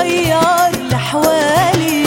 غير لحوالي.